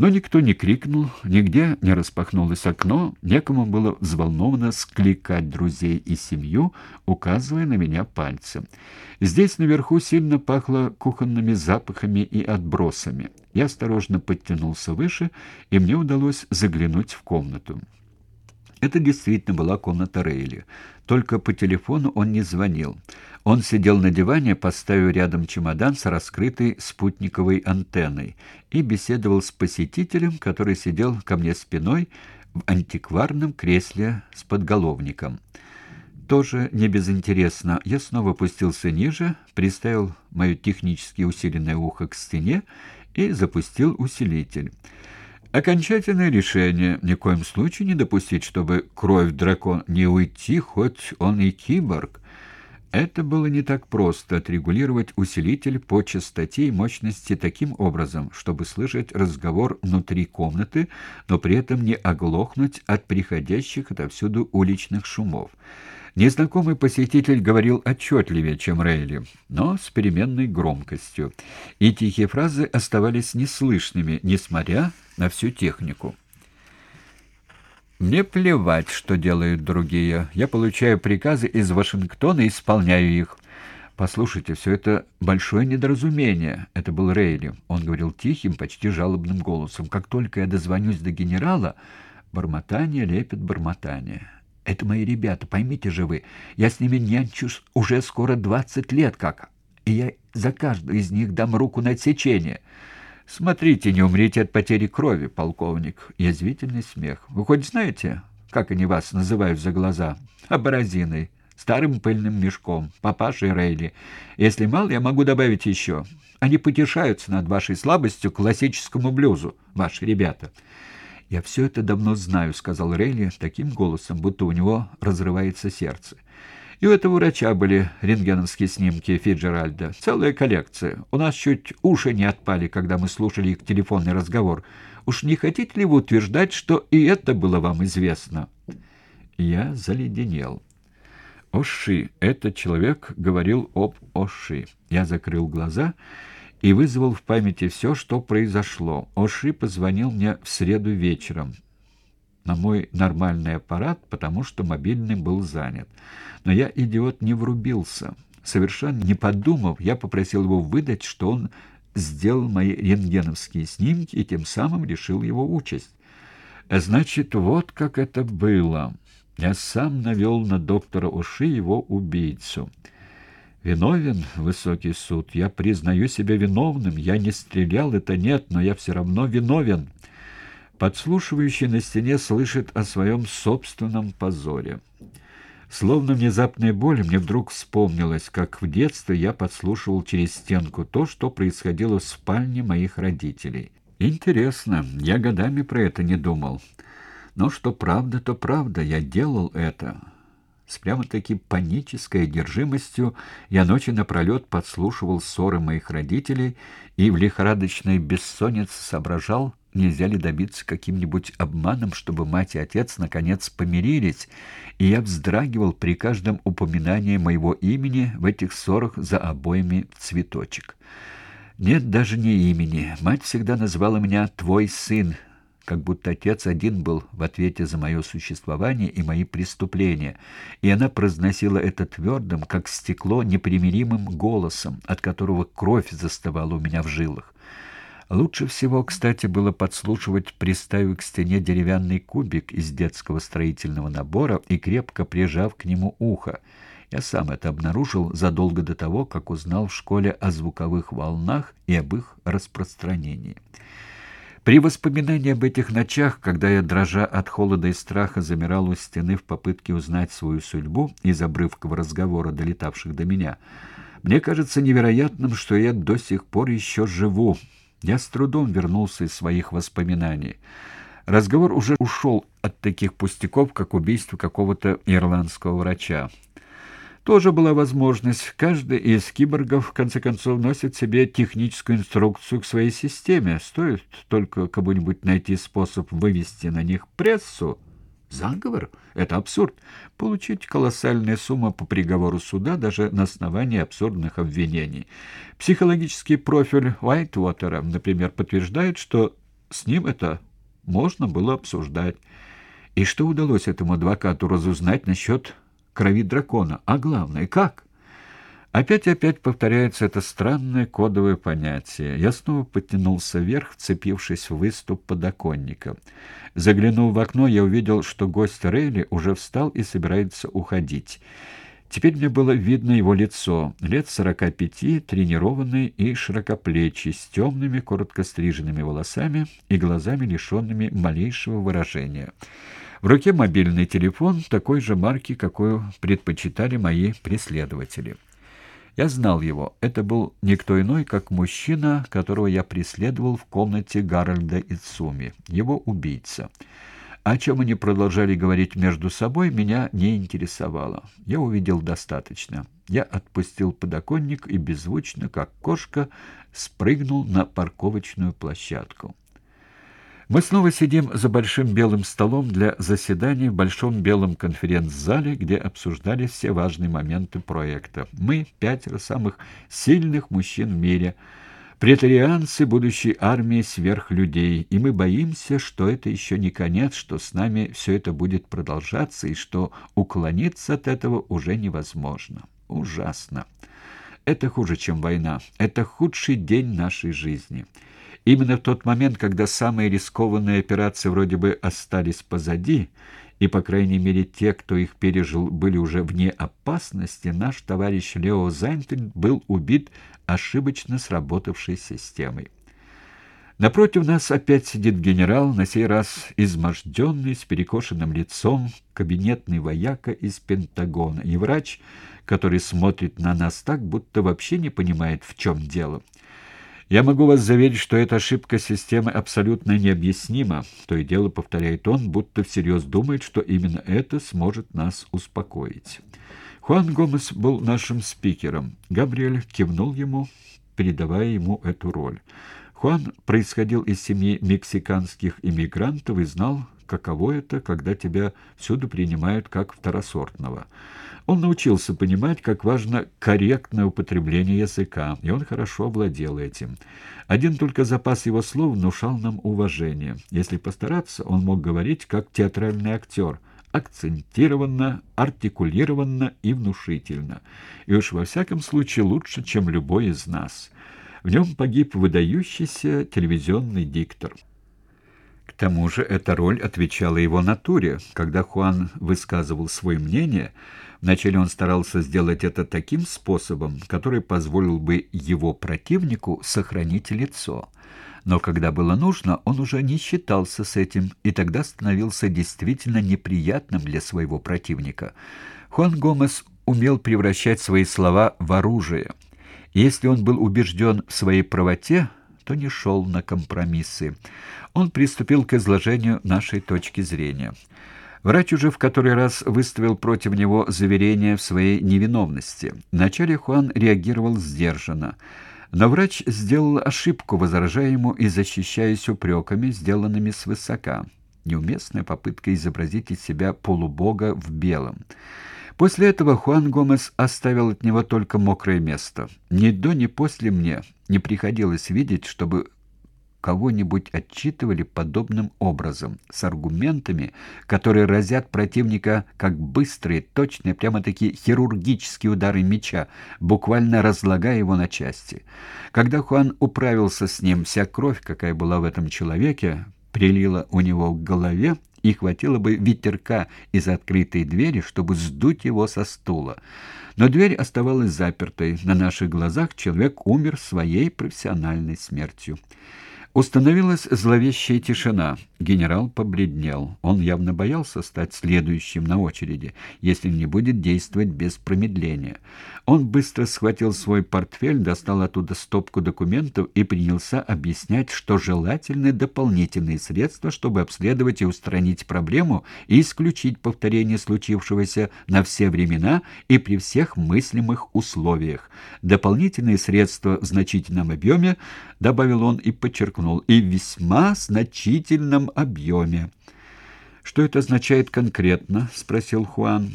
Но никто не крикнул, нигде не распахнулось окно, некому было взволнованно скликать друзей и семью, указывая на меня пальцем. Здесь наверху сильно пахло кухонными запахами и отбросами. Я осторожно подтянулся выше, и мне удалось заглянуть в комнату. Это действительно была комната Рейли. Только по телефону он не звонил. Он сидел на диване, поставив рядом чемодан с раскрытой спутниковой антенной, и беседовал с посетителем, который сидел ко мне спиной в антикварном кресле с подголовником. Тоже не безинтересно. Я снова опустился ниже, приставил мое технически усиленное ухо к стене и запустил усилитель. Окончательное решение ни в коем случае не допустить, чтобы кровь дракон не уйти, хоть он и киборг. Это было не так просто отрегулировать усилитель по частоте и мощности таким образом, чтобы слышать разговор внутри комнаты, но при этом не оглохнуть от приходящих отовсюду уличных шумов. Незнакомый посетитель говорил отчетливее, чем Рейли, но с переменной громкостью, и тихие фразы оставались неслышными, несмотря на всю технику. Мне плевать, что делают другие. Я получаю приказы из Вашингтона и исполняю их. Послушайте, все это большое недоразумение. Это был Рейли. Он говорил тихим, почти жалобным голосом. Как только я дозвонюсь до генерала, бормотание лепит бормотание. Это мои ребята, поймите же вы. Я с ними нянчусь уже скоро двадцать лет как, и я за каждого из них дам руку на отсечение. Смотрите, не умрите от потери крови, полковник. Язвительный смех. Вы хоть знаете, как они вас называют за глаза? Абразиной, старым пыльным мешком, папашей Рейли. Если мало, я могу добавить еще. Они потешаются над вашей слабостью к классическому блюзу, ваши ребята. «Я все это давно знаю», — сказал Рейли таким голосом, будто у него разрывается сердце. И у этого врача были рентгеновские снимки Фиджеральда. Целая коллекция. У нас чуть уши не отпали, когда мы слушали их телефонный разговор. Уж не хотите ли вы утверждать, что и это было вам известно?» Я заледенел. Оши. Этот человек говорил об Оши. Я закрыл глаза вызвал в памяти все, что произошло. Оши позвонил мне в среду вечером на мой нормальный аппарат, потому что мобильный был занят. Но я, идиот, не врубился. Совершенно не подумав, я попросил его выдать, что он сделал мои рентгеновские снимки и тем самым решил его участь. Значит, вот как это было. Я сам навел на доктора Уши его убийцу. Виновен, высокий суд. Я признаю себя виновным. Я не стрелял, это нет, но я все равно виновен. Подслушивающий на стене слышит о своем собственном позоре. Словно внезапная боль, мне вдруг вспомнилось, как в детстве я подслушивал через стенку то, что происходило в спальне моих родителей. Интересно, я годами про это не думал. Но что правда, то правда, я делал это. С прямо-таки панической одержимостью я ночи напролет подслушивал ссоры моих родителей и в лихорадочной бессоннице соображал, нельзя ли добиться каким-нибудь обманом, чтобы мать и отец наконец помирились, и я вздрагивал при каждом упоминании моего имени в этих ссорах за обоими в цветочек. Нет даже не имени. Мать всегда называла меня «твой сын», как будто отец один был в ответе за мое существование и мои преступления, и она произносила это твердым, как стекло, непримиримым голосом, от которого кровь застывала у меня в жилах. Лучше всего, кстати, было подслушивать, приставив к стене деревянный кубик из детского строительного набора и крепко прижав к нему ухо. Я сам это обнаружил задолго до того, как узнал в школе о звуковых волнах и об их распространении. При воспоминании об этих ночах, когда я, дрожа от холода и страха, замирал у стены в попытке узнать свою судьбу из обрывков разговора, долетавших до меня, мне кажется невероятным, что я до сих пор еще живу. Я с трудом вернулся из своих воспоминаний. Разговор уже ушел от таких пустяков, как убийство какого-то ирландского врача тоже была возможность. Каждый из киборгов, в конце концов, носит себе техническую инструкцию к своей системе. Стоит только кому-нибудь найти способ вывести на них прессу. Заговор — это абсурд. Получить колоссальные суммы по приговору суда даже на основании абсурдных обвинений. Психологический профиль Уайтвотера, например, подтверждает, что с ним это можно было обсуждать. И что удалось этому адвокату разузнать насчет крови дракона? А главное, как? Опять и опять повторяется это странное кодовое понятие. Я снова подтянулся вверх, вцепившись в выступ подоконника. Заглянув в окно, я увидел, что гость Рейли уже встал и собирается уходить. Теперь мне было видно его лицо, лет сорока пяти, тренированный и широкоплечий, с темными, коротко стриженными волосами и глазами, лишенными малейшего выражения. В руке мобильный телефон такой же марки, какую предпочитали мои преследователи. Я знал его. Это был никто иной, как мужчина, которого я преследовал в комнате Гарольда Ицуми, его убийца. О чем они продолжали говорить между собой, меня не интересовало. Я увидел достаточно. Я отпустил подоконник и беззвучно, как кошка, спрыгнул на парковочную площадку. Мы снова сидим за большим белым столом для заседаний в большом белом конференц-зале, где обсуждали все важные моменты проекта. Мы пятеро самых сильных мужчин в мире, претарианцы будущей армии сверхлюдей, и мы боимся, что это еще не конец, что с нами все это будет продолжаться и что уклониться от этого уже невозможно. Ужасно. Это хуже, чем война. Это худший день нашей жизни. Именно в тот момент, когда самые рискованные операции вроде бы остались позади, и, по крайней мере, те, кто их пережил, были уже вне опасности, наш товарищ Лео Зайнфельд был убит ошибочно сработавшей системой. Напротив нас опять сидит генерал, на сей раз изможденный, с перекошенным лицом, кабинетный вояка из Пентагона, и врач, который смотрит на нас так, будто вообще не понимает, в чем дело. Я могу вас заверить, что эта ошибка системы абсолютно необъяснима. То и дело повторяет он, будто всерьез думает, что именно это сможет нас успокоить. Хуан Гомес был нашим спикером. Габриэль кивнул ему, передавая ему эту роль. Хуан происходил из семьи мексиканских иммигрантов и знал, каково это, когда тебя всюду принимают как второсортного. Он научился понимать, как важно корректное употребление языка, и он хорошо владел этим. Один только запас его слов внушал нам уважение. Если постараться, он мог говорить как театральный актер – акцентированно, артикулированно и внушительно. И уж во всяком случае лучше, чем любой из нас. В нем погиб выдающийся телевизионный диктор. Тому же эта роль отвечала его натуре. Когда Хуан высказывал свое мнение – Вначале он старался сделать это таким способом, который позволил бы его противнику сохранить лицо. Но когда было нужно, он уже не считался с этим и тогда становился действительно неприятным для своего противника. Хуан Гомес умел превращать свои слова в оружие. Если он был убежден в своей правоте, то не шел на компромиссы. Он приступил к изложению нашей точки зрения. Врач уже в который раз выставил против него заверение в своей невиновности. Вначале Хуан реагировал сдержанно. Но врач сделал ошибку, возражая ему и защищаясь упреками, сделанными свысока. Неуместная попытка изобразить из себя полубога в белом. После этого Хуан Гомес оставил от него только мокрое место. Ни до, ни после мне не приходилось видеть, чтобы кого-нибудь отчитывали подобным образом, с аргументами, которые разят противника как быстрые, точные, прямо-таки хирургические удары меча, буквально разлагая его на части. Когда Хуан управился с ним, вся кровь, какая была в этом человеке, прилила у него к голове, и хватило бы ветерка из открытой двери, чтобы сдуть его со стула. Но дверь оставалась запертой. На наших глазах человек умер своей профессиональной смертью. Установилась зловещая тишина. Генерал побледнел. Он явно боялся стать следующим на очереди, если не будет действовать без промедления. Он быстро схватил свой портфель, достал оттуда стопку документов и принялся объяснять, что желательны дополнительные средства, чтобы обследовать и устранить проблему и исключить повторение случившегося на все времена и при всех мыслимых условиях. Дополнительные средства в значительном объеме, добавил он и подчеркнул, и в весьма значительном объеме. «Что это означает конкретно?» — спросил Хуан.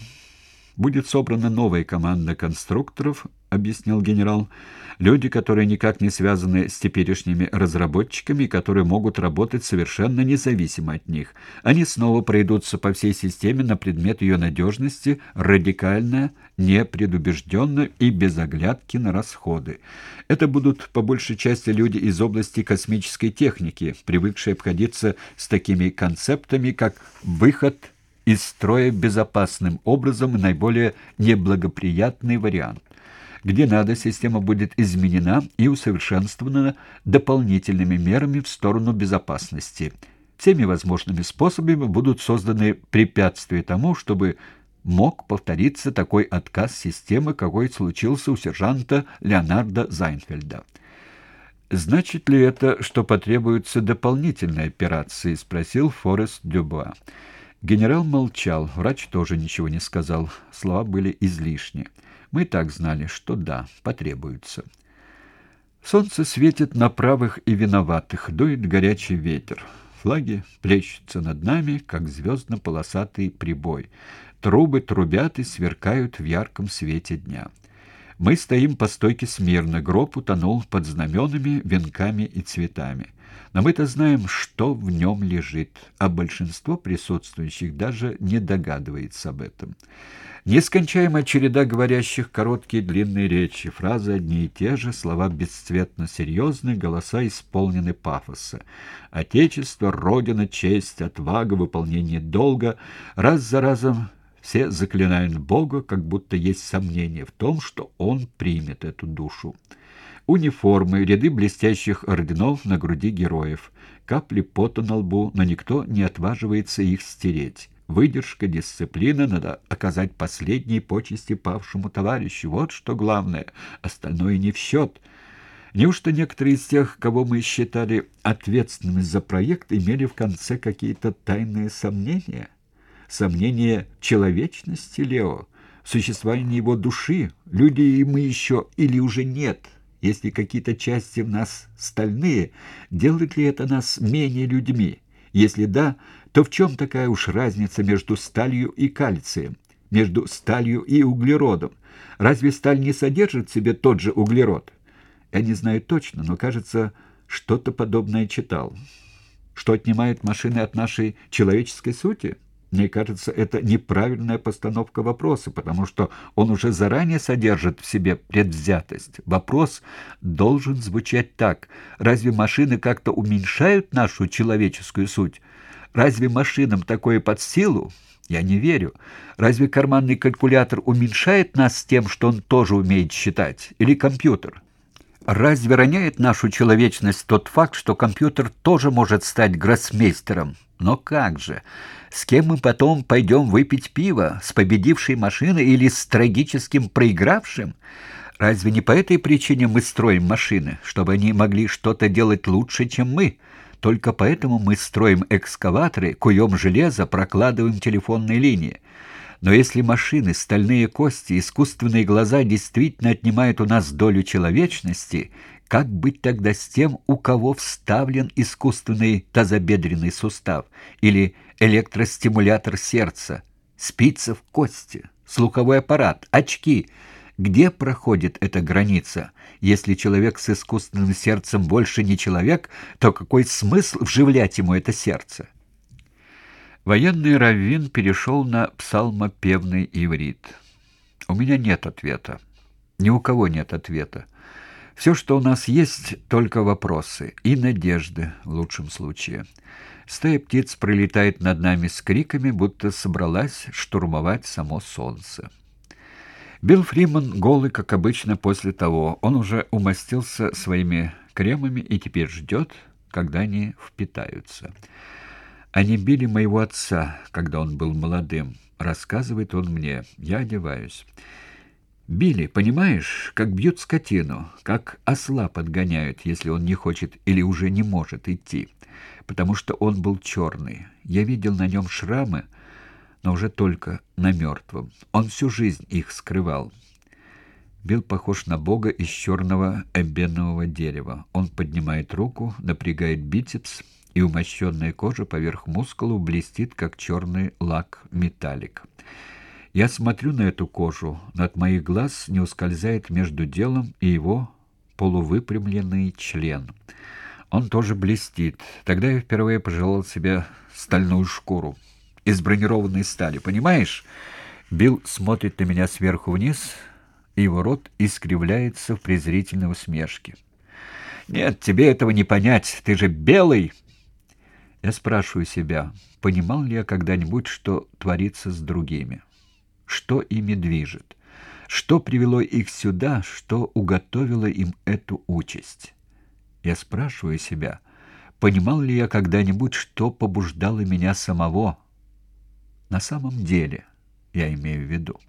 «Будет собрана новая команда конструкторов, объяснил генерал. «Люди, которые никак не связаны с теперешними разработчиками, которые могут работать совершенно независимо от них. Они снова пройдутся по всей системе на предмет ее надежности, радикально, непредубежденно и без оглядки на расходы. Это будут по большей части люди из области космической техники, привыкшие обходиться с такими концептами, как выход из строя безопасным образом наиболее неблагоприятный вариант. Где надо, система будет изменена и усовершенствована дополнительными мерами в сторону безопасности. Всеми возможными способами будут созданы препятствия тому, чтобы мог повториться такой отказ системы, какой случился у сержанта Леонарда Зайнфельда. «Значит ли это, что потребуются дополнительные операции?» — спросил Форест Дюбуа. Генерал молчал, врач тоже ничего не сказал, слова были излишни. Мы так знали, что да, потребуются. Солнце светит на правых и виноватых, дует горячий ветер. Флаги плещутся над нами, как звездно-полосатый прибой. Трубы трубят и сверкают в ярком свете дня. Мы стоим по стойке смирно, гроб утонул под знаменами, венками и цветами. Но мы-то знаем, что в нем лежит, а большинство присутствующих даже не догадывается об этом. Нескончаемая череда говорящих короткие длинные речи, фразы одни и те же, слова бесцветно серьезные, голоса исполнены пафоса. Отечество, Родина, честь, отвага, выполнение долга раз за разом все заклинают Бога, как будто есть сомнение в том, что Он примет эту душу. Униформы, ряды блестящих орденов на груди героев, капли пота на лбу, но никто не отваживается их стереть. Выдержка, дисциплина, надо оказать последние почести павшему товарищу. Вот что главное, остальное не в счет. Неужто некоторые из тех, кого мы считали ответственными за проект, имели в конце какие-то тайные сомнения? Сомнение человечности Лео, существование его души, люди и мы еще или уже нет, если какие-то части в нас стальные, делает ли это нас менее людьми? Если да, то в чем такая уж разница между сталью и кальцием, между сталью и углеродом? Разве сталь не содержит в себе тот же углерод? Я не знаю точно, но, кажется, что-то подобное читал. Что отнимает машины от нашей человеческой сути? Мне кажется, это неправильная постановка вопроса, потому что он уже заранее содержит в себе предвзятость. Вопрос должен звучать так. Разве машины как-то уменьшают нашу человеческую суть? Разве машинам такое под силу? Я не верю. Разве карманный калькулятор уменьшает нас тем, что он тоже умеет считать? Или компьютер? Разве роняет нашу человечность тот факт, что компьютер тоже может стать гроссмейстером? Но как же? С кем мы потом пойдем выпить пиво? С победившей машиной или с трагическим проигравшим? Разве не по этой причине мы строим машины, чтобы они могли что-то делать лучше, чем мы? Только поэтому мы строим экскаваторы, куем железо, прокладываем телефонные линии. Но если машины, стальные кости, искусственные глаза действительно отнимают у нас долю человечности, как быть тогда с тем, у кого вставлен искусственный тазобедренный сустав или электростимулятор сердца, спица в кости, слуховой аппарат, очки? Где проходит эта граница? Если человек с искусственным сердцем больше не человек, то какой смысл вживлять ему это сердце? Военный раввин перешел на псалмопевный иврит. У меня нет ответа. Ни у кого нет ответа. Все, что у нас есть, только вопросы и надежды, в лучшем случае. Стая птиц пролетает над нами с криками, будто собралась штурмовать само солнце. Билл Фриман голый, как обычно, после того. Он уже умастился своими кремами и теперь ждет, когда они впитаются. Они били моего отца, когда он был молодым. Рассказывает он мне. Я одеваюсь. Били, понимаешь, как бьют скотину, как осла подгоняют, если он не хочет или уже не может идти, потому что он был черный. Я видел на нем шрамы, но уже только на мертвом. Он всю жизнь их скрывал. Билл похож на бога из черного эбенового дерева. Он поднимает руку, напрягает бицепс, и умощенная кожа поверх мускулов блестит, как черный лак металлик. Я смотрю на эту кожу, но от моих глаз не ускользает между делом и его полувыпрямленный член. Он тоже блестит. Тогда я впервые пожелал себе стальную шкуру из бронированной стали, понимаешь? Билл смотрит на меня сверху вниз, и его рот искривляется в презрительной усмешке. Нет, тебе этого не понять. Ты же белый. Я спрашиваю себя, понимал ли я когда-нибудь, что творится с другими? что ими движет, что привело их сюда, что уготовило им эту участь. Я спрашиваю себя, понимал ли я когда-нибудь, что побуждало меня самого? На самом деле, я имею в виду.